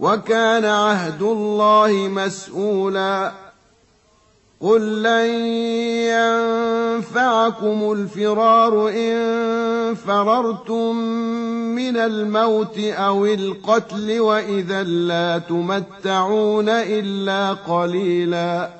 وكان عهد الله مسؤولا. قل لن ينفعكم الفرار إن فررتم من الموت أو القتل وإذا لا تمتعون إلا قليلاً.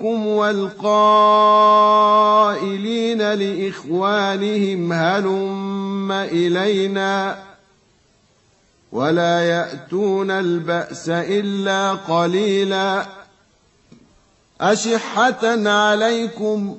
منكم والقائلين لإخوانهم هلم إلينا ولا يأتون البأس إلا قليلا أشحة عليكم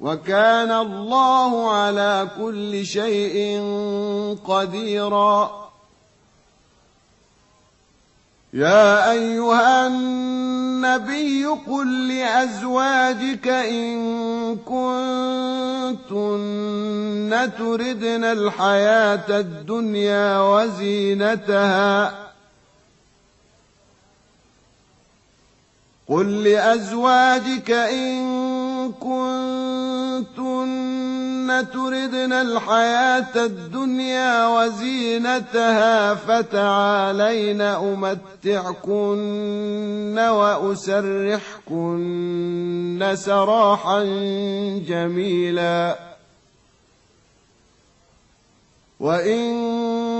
وكان الله على كل شيء قديراً. يا أيها النبي قل لأزواجك إن كنتن تردن الحياة الدنيا وزينتها. قل لأزواجك إن كنتن تردن الحياة الدنيا وزينتها فتعالين أمتعكن وأسرحكن سراحا جميلا. وإن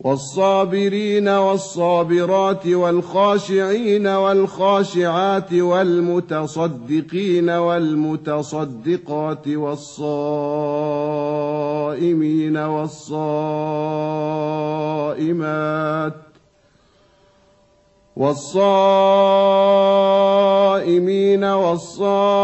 والصابرين والصابرات والخاشعين والخاشعات والمتصدقين والمتصدقات والصائمين والصائمات والصائمين والصائمات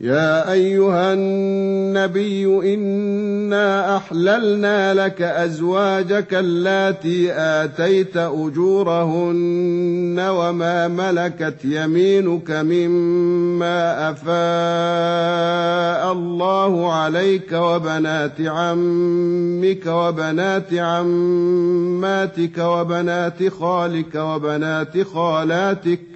يا أيها النبي إنا أحللنا لك أزواجك اللاتي آتيت أجورهن وما ملكت يمينك مما أفاء الله عليك وبنات عمك وبنات عماتك وبنات خالك وبنات خالاتك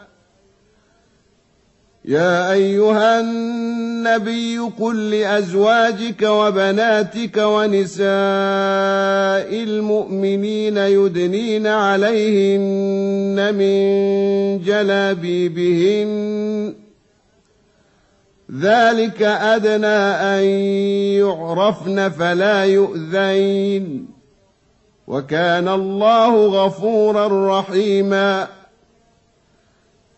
يا أيها النبي قل لأزواجك وبناتك ونساء المؤمنين يدنين عليهن من جلابيبهن. ذلك أدنى أن يعرفن فلا يؤذين. وكان الله غفورا رحيما.